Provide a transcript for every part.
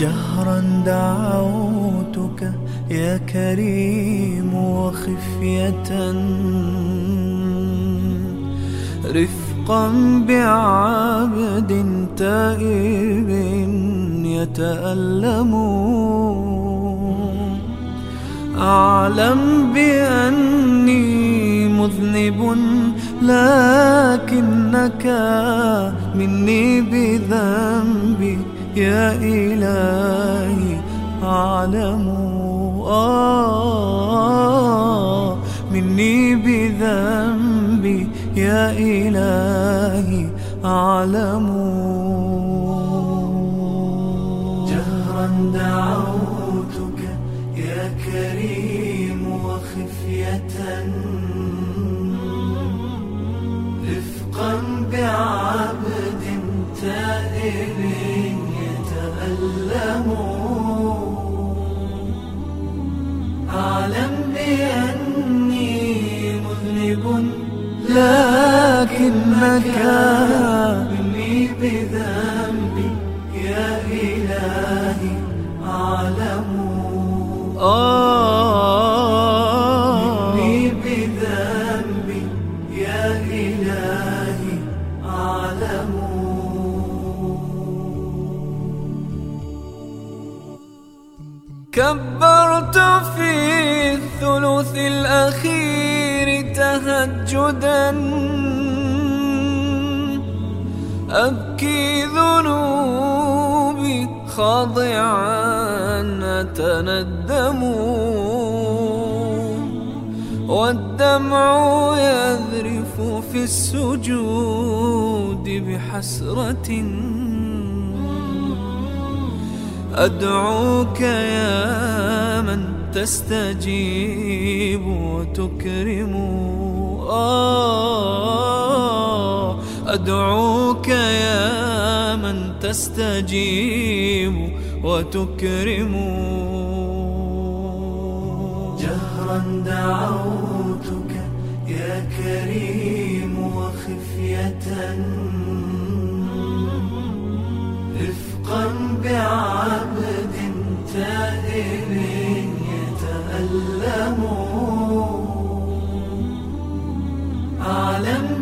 جهرا دعوتك يا كريم وخفية. رفقا بعبد تائب يتألم. أعلم بأني مذنب لكنك مني بذنبي يا إلهي أعلم. إلهي أعلم جهرا دعوتك يا كريم وخفية. رفقا بعبد تائب يتألم. لكنك مني بذنبي يا إلهي أعلم مني بذنبي يا إلهي أعلم كبرت في الثلث الأخير تهجدا. أبكي ذنوبي خاضعا أتندم والدمع يذرف في السجود بحسرة. أدعوك يا من تستجيب وتكرم. آه. أدعوك يا من تستجيب وتكرم. جهرا دعوتك يا كريم وخفية. رفقا بعبد تائب يتألم. أعلم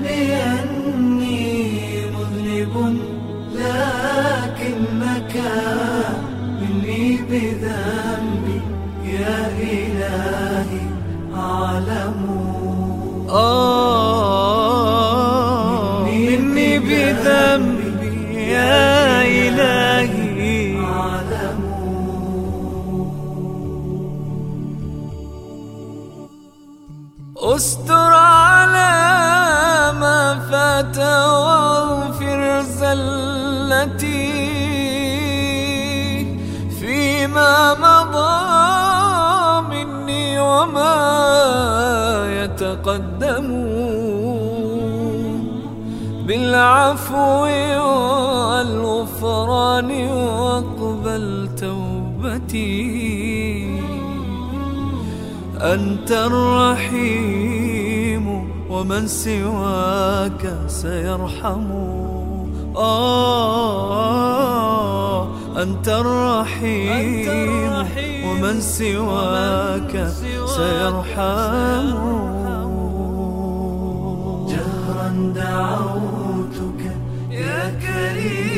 توبتي. أنت الرحيم ومن سواك سيرحم. آه أنت الرحيم ومن سواك سيرحم. جهرا دعوتك يا كريم.